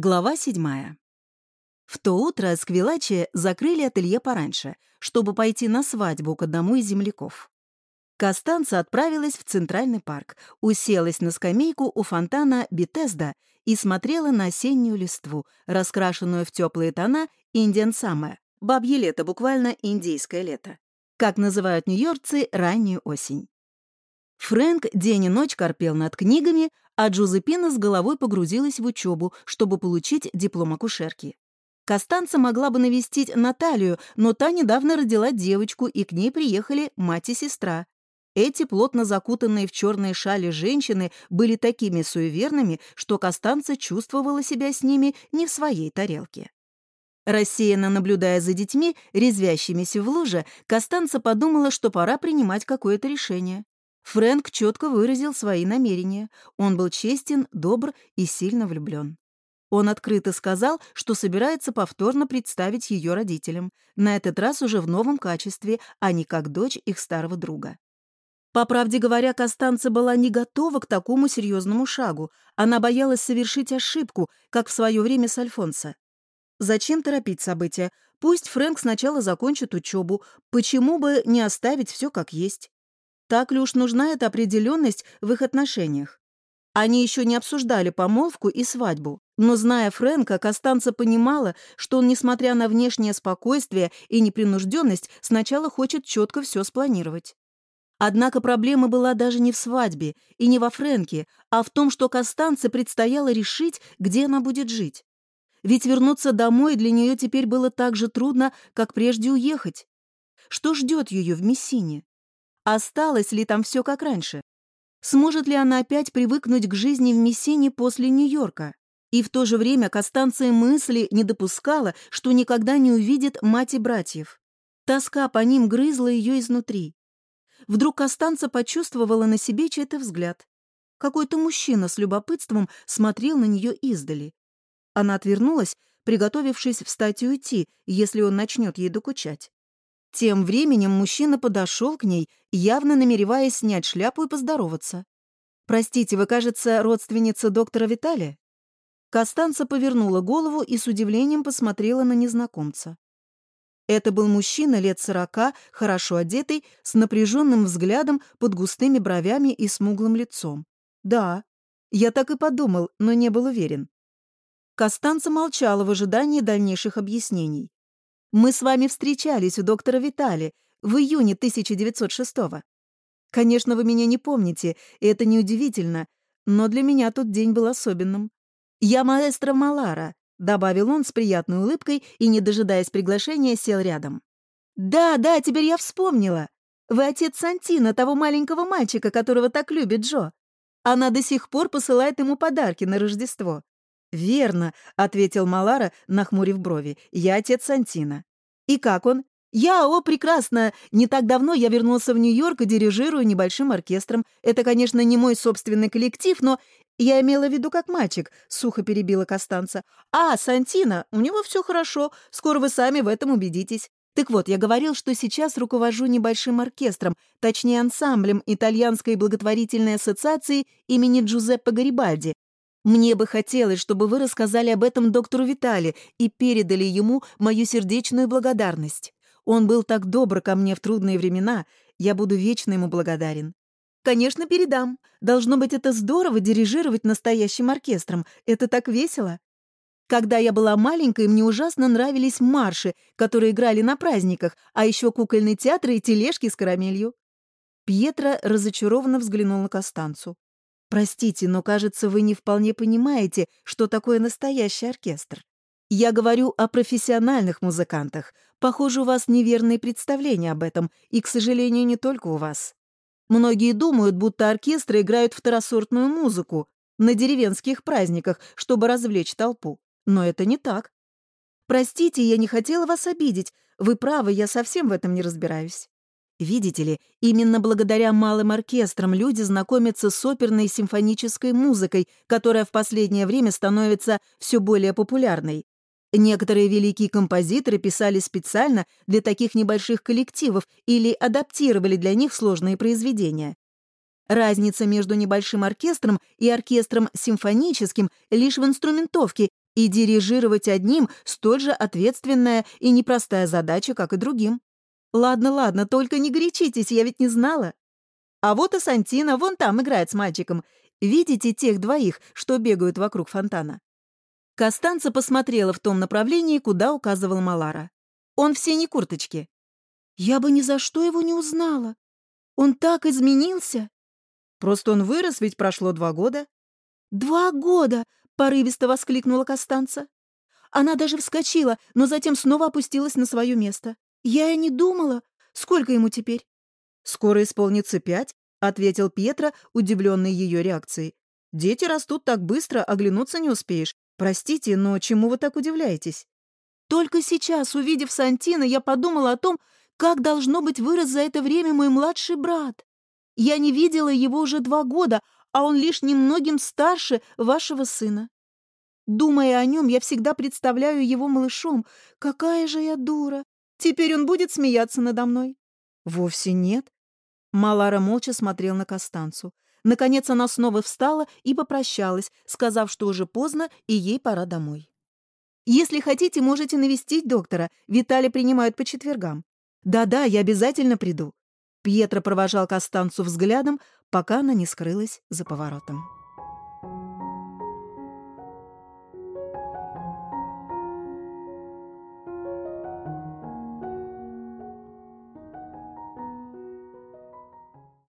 Глава седьмая. В то утро Сквилачи закрыли ателье пораньше, чтобы пойти на свадьбу к одному из земляков. Костанца отправилась в Центральный парк, уселась на скамейку у фонтана Бетезда и смотрела на осеннюю листву, раскрашенную в теплые тона «Индиан Summer» — бабье лето, буквально индейское лето. Как называют нью-йоркцы раннюю осень. Фрэнк день и ночь корпел над книгами, а Джузепина с головой погрузилась в учебу, чтобы получить диплом акушерки. Костанца могла бы навестить Наталью, но та недавно родила девочку, и к ней приехали мать и сестра. Эти плотно закутанные в черные шали женщины были такими суеверными, что Костанца чувствовала себя с ними не в своей тарелке. Рассеянно наблюдая за детьми, резвящимися в луже, Костанца подумала, что пора принимать какое-то решение. Фрэнк четко выразил свои намерения. Он был честен, добр и сильно влюблен. Он открыто сказал, что собирается повторно представить ее родителям, на этот раз уже в новом качестве, а не как дочь их старого друга. По правде говоря, Костанца была не готова к такому серьезному шагу. Она боялась совершить ошибку, как в свое время с Альфонсо. Зачем торопить события? Пусть Фрэнк сначала закончит учебу. Почему бы не оставить все как есть? Так ли уж нужна эта определенность в их отношениях? Они еще не обсуждали помолвку и свадьбу, но, зная Фрэнка, Костанца понимала, что он, несмотря на внешнее спокойствие и непринужденность, сначала хочет четко все спланировать. Однако проблема была даже не в свадьбе и не во Фрэнке, а в том, что Костанце предстояло решить, где она будет жить. Ведь вернуться домой для нее теперь было так же трудно, как прежде уехать. Что ждет ее в Мессине? Осталось ли там все как раньше? Сможет ли она опять привыкнуть к жизни в Мессине после Нью-Йорка? И в то же время Костанция мысли не допускала, что никогда не увидит мать и братьев. Тоска по ним грызла ее изнутри. Вдруг Костанца почувствовала на себе чей-то взгляд. Какой-то мужчина с любопытством смотрел на нее издали. Она отвернулась, приготовившись встать и уйти, если он начнет ей докучать. Тем временем мужчина подошел к ней, явно намереваясь снять шляпу и поздороваться. «Простите, вы, кажется, родственница доктора Виталия?» Костанца повернула голову и с удивлением посмотрела на незнакомца. Это был мужчина лет сорока, хорошо одетый, с напряженным взглядом под густыми бровями и смуглым лицом. «Да, я так и подумал, но не был уверен». Костанца молчала в ожидании дальнейших объяснений. Мы с вами встречались у доктора Витали в июне 1906-го. Конечно, вы меня не помните, и это неудивительно, но для меня тот день был особенным. Я маэстро Малара, добавил он с приятной улыбкой и, не дожидаясь приглашения, сел рядом. Да, да, теперь я вспомнила. Вы отец Сантина, того маленького мальчика, которого так любит Джо. Она до сих пор посылает ему подарки на Рождество. «Верно», — ответил Малара, нахмурив брови. «Я отец Сантина». «И как он?» «Я, о, прекрасно! Не так давно я вернулся в Нью-Йорк и дирижирую небольшим оркестром. Это, конечно, не мой собственный коллектив, но я имела в виду как мальчик», — сухо перебила Костанца. «А, Сантина, у него все хорошо. Скоро вы сами в этом убедитесь. Так вот, я говорил, что сейчас руковожу небольшим оркестром, точнее ансамблем Итальянской благотворительной ассоциации имени Джузеппе Гарибальди, мне бы хотелось, чтобы вы рассказали об этом доктору Витали и передали ему мою сердечную благодарность. Он был так добр ко мне в трудные времена, я буду вечно ему благодарен. Конечно, передам. Должно быть, это здорово дирижировать настоящим оркестром. Это так весело. Когда я была маленькой, мне ужасно нравились марши, которые играли на праздниках, а еще кукольный театр и тележки с карамелью. Пьетро разочарованно взглянул на Костанцу. Простите, но, кажется, вы не вполне понимаете, что такое настоящий оркестр. Я говорю о профессиональных музыкантах. Похоже, у вас неверные представления об этом, и, к сожалению, не только у вас. Многие думают, будто оркестры играют второсортную музыку на деревенских праздниках, чтобы развлечь толпу. Но это не так. Простите, я не хотела вас обидеть. Вы правы, я совсем в этом не разбираюсь. Видите ли, именно благодаря малым оркестрам люди знакомятся с оперной симфонической музыкой, которая в последнее время становится все более популярной. Некоторые великие композиторы писали специально для таких небольших коллективов или адаптировали для них сложные произведения. Разница между небольшим оркестром и оркестром симфоническим лишь в инструментовке И дирижировать одним столь же ответственная и непростая задача, как и другим. Ладно, ладно, только не горячитесь, я ведь не знала. А вот и Сантина вон там играет с мальчиком. Видите тех двоих, что бегают вокруг фонтана? Костанца посмотрела в том направлении, куда указывал Малара. Он в синей курточке. Я бы ни за что его не узнала. Он так изменился. Просто он вырос, ведь прошло два года. «Два года!» — порывисто воскликнула Костанца. Она даже вскочила, но затем снова опустилась на свое место. Я и не думала. Сколько ему теперь? Скоро исполнится пять, ответил Петра, удивленный ее реакцией. Дети растут так быстро, оглянуться не успеешь. Простите, но чему вы так удивляетесь? Только сейчас, увидев Сантина, я подумала о том, как должно быть вырос за это время мой младший брат. Я не видела его уже два года, а он лишь немногим старше вашего сына. Думая о нем, я всегда представляю его малышом. Какая же я дура! Теперь он будет смеяться надо мной? Вовсе нет. Малара молча смотрел на Костанцу. Наконец она снова встала и попрощалась, сказав, что уже поздно и ей пора домой. «Если хотите, можете навестить доктора. Виталий принимают по четвергам». «Да-да, я обязательно приду». Пьетро провожал Костанцу взглядом, пока она не скрылась за поворотом.